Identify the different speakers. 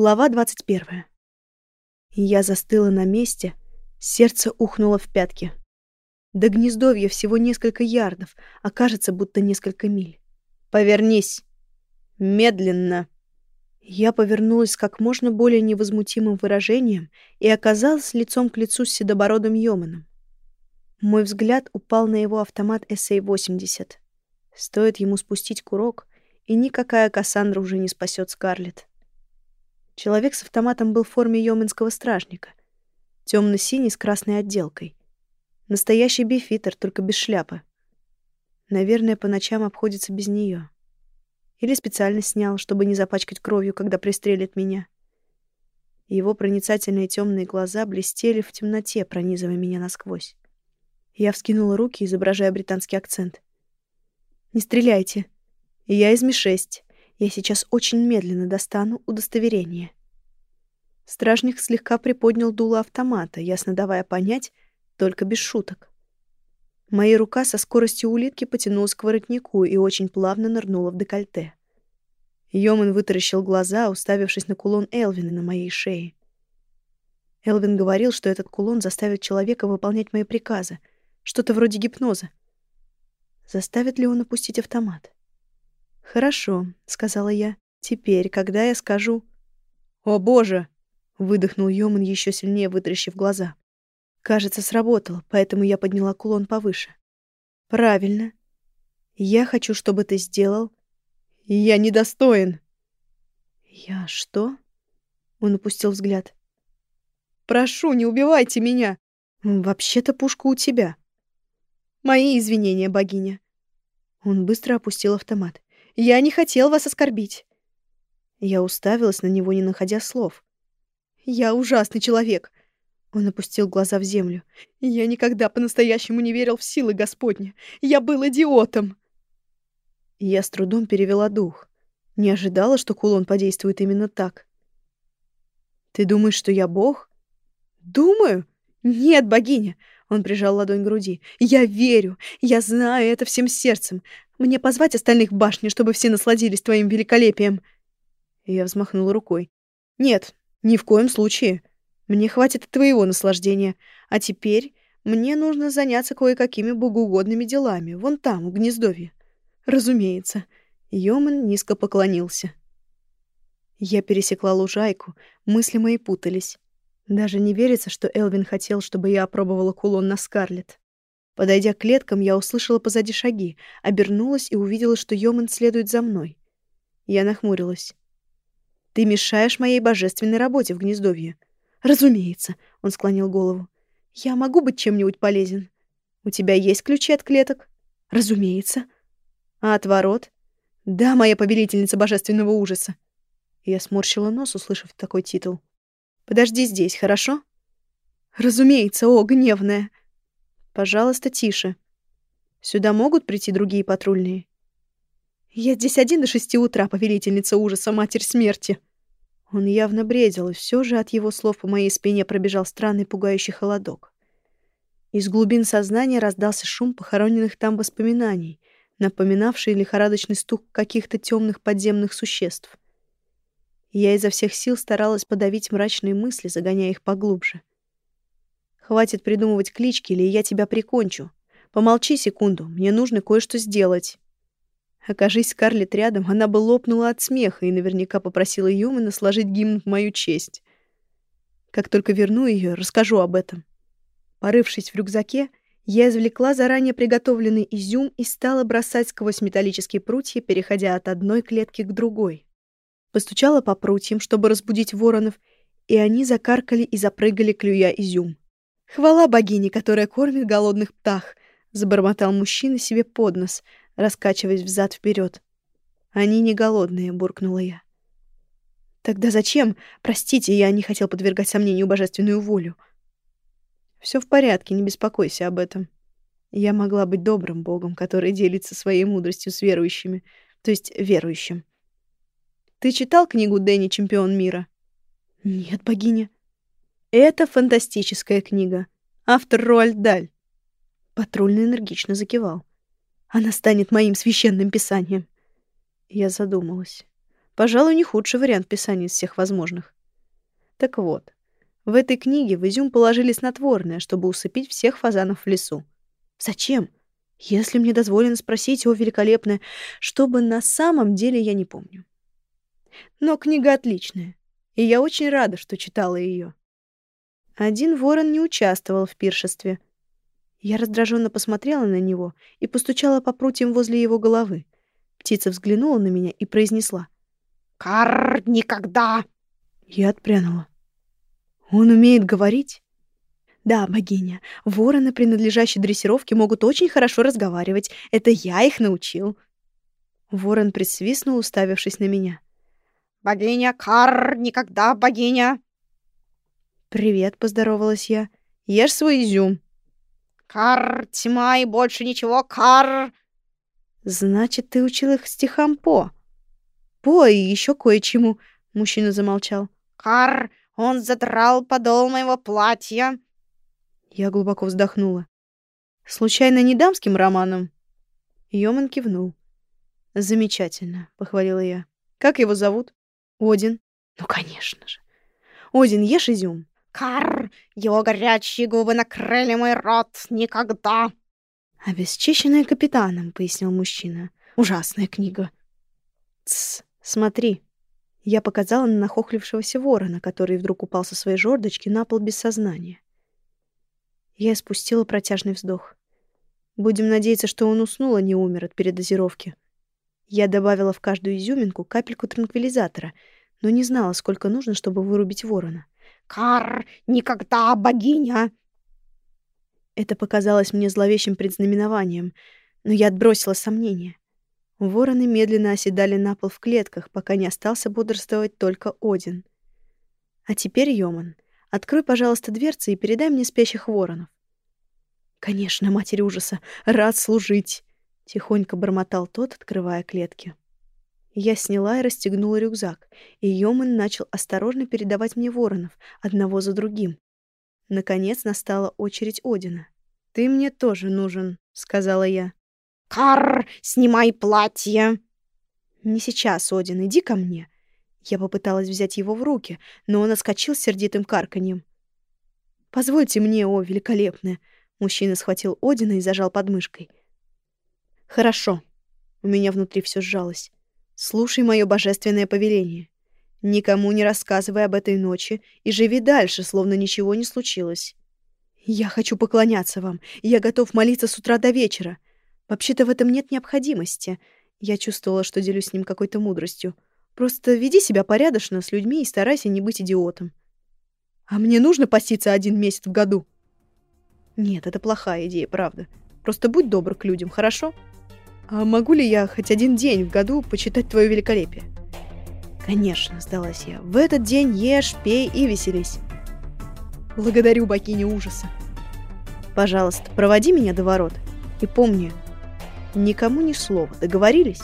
Speaker 1: Глава 21. Я застыла на месте, сердце ухнуло в пятки. До гнездовья всего несколько ярдов, а кажется, будто несколько миль. «Повернись! Медленно!» Я повернулась как можно более невозмутимым выражением и оказалась лицом к лицу с седобородым Йоманом. Мой взгляд упал на его автомат SA-80. Стоит ему спустить курок, и никакая Кассандра уже не спасет Скарлетт. Человек с автоматом был в форме йоменского стражника. Темно-синий с красной отделкой. Настоящий бифитер, только без шляпы. Наверное, по ночам обходится без нее. Или специально снял, чтобы не запачкать кровью, когда пристрелит меня. Его проницательные темные глаза блестели в темноте, пронизывая меня насквозь. Я вскинула руки, изображая британский акцент. «Не стреляйте. Я из Ми-6. Я сейчас очень медленно достану удостоверение. Стражник слегка приподнял дуло автомата, ясно давая понять, только без шуток. Моя рука со скоростью улитки потянулась к воротнику и очень плавно нырнула в декольте. Йоман вытаращил глаза, уставившись на кулон Элвина на моей шее. Элвин говорил, что этот кулон заставит человека выполнять мои приказы, что-то вроде гипноза. Заставит ли он опустить автомат? «Хорошо», — сказала я. «Теперь, когда я скажу...» «О, боже!» — выдохнул Йоман, еще сильнее вытрящив глаза. Кажется, сработало, поэтому я подняла кулон повыше. «Правильно. Я хочу, чтобы ты сделал...» «Я недостоин!» «Я что?» — он упустил взгляд. «Прошу, не убивайте меня!» «Вообще-то пушка у тебя». «Мои извинения, богиня». Он быстро опустил автомат. Я не хотел вас оскорбить. Я уставилась на него, не находя слов. Я ужасный человек. Он опустил глаза в землю. Я никогда по-настоящему не верил в силы Господни. Я был идиотом. Я с трудом перевела дух. Не ожидала, что кулон подействует именно так. Ты думаешь, что я бог? Думаю? Нет, богиня. Он прижал ладонь к груди. Я верю. Я знаю это всем сердцем. Мне позвать остальных в башню, чтобы все насладились твоим великолепием?» Я взмахнула рукой. «Нет, ни в коем случае. Мне хватит и твоего наслаждения. А теперь мне нужно заняться кое-какими богоугодными делами, вон там, в гнездовье». «Разумеется». Йоман низко поклонился. Я пересекла лужайку, мысли мои путались. Даже не верится, что Элвин хотел, чтобы я опробовала кулон на Скарлетт. Подойдя к клеткам, я услышала позади шаги, обернулась и увидела, что Йоман следует за мной. Я нахмурилась. «Ты мешаешь моей божественной работе в гнездовье». «Разумеется», — он склонил голову. «Я могу быть чем-нибудь полезен. У тебя есть ключи от клеток?» «Разумеется». «А от ворот?» «Да, моя повелительница божественного ужаса». Я сморщила нос, услышав такой титул. «Подожди здесь, хорошо?» «Разумеется, о, гневная!» Пожалуйста, тише. Сюда могут прийти другие патрульные? Я здесь один до шести утра, повелительница ужаса, матерь смерти. Он явно бредил, и все же от его слов по моей спине пробежал странный пугающий холодок. Из глубин сознания раздался шум похороненных там воспоминаний, напоминавший лихорадочный стук каких-то темных подземных существ. Я изо всех сил старалась подавить мрачные мысли, загоняя их поглубже. Хватит придумывать клички, или я тебя прикончу. Помолчи секунду, мне нужно кое-что сделать. Окажись Скарлетт рядом, она бы лопнула от смеха и наверняка попросила Юмана сложить гимн в мою честь. Как только верну ее, расскажу об этом. Порывшись в рюкзаке, я извлекла заранее приготовленный изюм и стала бросать сквозь металлические прутья, переходя от одной клетки к другой. Постучала по прутьям, чтобы разбудить воронов, и они закаркали и запрыгали, клюя изюм. «Хвала богине, которая кормит голодных птах», — забормотал мужчина себе под нос, раскачиваясь взад вперед. «Они не голодные», — буркнула я. «Тогда зачем? Простите, я не хотел подвергать сомнению божественную волю». Все в порядке, не беспокойся об этом. Я могла быть добрым богом, который делится своей мудростью с верующими, то есть верующим. Ты читал книгу Дэнни «Чемпион мира»?» «Нет, богиня». Это фантастическая книга. Автор Руальд Даль. Патрульный энергично закивал. Она станет моим священным писанием. Я задумалась. Пожалуй, не худший вариант писания из всех возможных. Так вот, в этой книге в изюм положили снотворное, чтобы усыпить всех фазанов в лесу. Зачем? Если мне дозволено спросить, о, великолепное, чтобы на самом деле я не помню. Но книга отличная, и я очень рада, что читала ее. Один ворон не участвовал в пиршестве. Я раздраженно посмотрела на него и постучала по прутьям возле его головы. Птица взглянула на меня и произнесла.
Speaker 2: «Кар, никогда!»
Speaker 1: Я отпрянула. «Он умеет говорить?» «Да, богиня, вороны, принадлежащие дрессировке, могут очень хорошо разговаривать. Это я их научил». Ворон присвистнул, уставившись на меня.
Speaker 2: «Богиня, Кар, никогда богиня!»
Speaker 1: «Привет», — поздоровалась я. «Ешь свой изюм».
Speaker 2: «Кар, тьма и больше ничего, Кар!»
Speaker 1: «Значит, ты учил их стихам По?» «По и еще кое-чему», — мужчина замолчал.
Speaker 2: «Кар, он задрал подол моего платья».
Speaker 1: Я глубоко вздохнула. «Случайно не дамским романом?» Йоман кивнул. «Замечательно», — похвалила я. «Как его зовут?» «Один». «Ну, конечно же». «Один, ешь изюм».
Speaker 2: Кар, его горячие губы накрыли мой рот никогда.
Speaker 1: Обесчищенная капитаном, пояснил мужчина. Ужасная книга. Тсс, смотри. Я показала на нахохлившегося ворона, который вдруг упал со своей жердочки на пол без сознания. Я спустила протяжный вздох. Будем надеяться, что он уснул, а не умер от передозировки. Я добавила в каждую изюминку капельку транквилизатора, но не знала, сколько нужно, чтобы вырубить ворона.
Speaker 2: Кар, никогда, богиня!»
Speaker 1: Это показалось мне зловещим предзнаменованием, но я отбросила сомнения. Вороны медленно оседали на пол в клетках, пока не остался бодрствовать только Один. «А теперь, Йоман, открой, пожалуйста, дверцы и передай мне спящих воронов». «Конечно, матерь ужаса, рад служить!» — тихонько бормотал тот, открывая клетки. Я сняла и расстегнула рюкзак, и Йоман начал осторожно передавать мне воронов, одного за другим. Наконец настала очередь Одина. «Ты мне тоже нужен», — сказала я.
Speaker 2: «Кар, снимай платье!»
Speaker 1: «Не сейчас, Один, иди ко мне». Я попыталась взять его в руки, но он отскочил с сердитым карканьем. «Позвольте мне, о, великолепное!» Мужчина схватил Одина и зажал подмышкой. «Хорошо». У меня внутри все сжалось. Слушай мое божественное повеление. Никому не рассказывай об этой ночи и живи дальше, словно ничего не случилось. Я хочу поклоняться вам, я готов молиться с утра до вечера. Вообще-то в этом нет необходимости. Я чувствовала, что делюсь с ним какой-то мудростью. Просто веди себя порядочно с людьми и старайся не быть идиотом. А мне нужно поститься один месяц в году? Нет, это плохая идея, правда. Просто будь добр к людям, хорошо? «А могу ли я хоть один день в году почитать твое великолепие?» «Конечно», — сдалась я. «В этот день ешь, пей и веселись». «Благодарю богиня ужаса». «Пожалуйста, проводи меня до ворот. И помни, никому ни слова. Договорились?»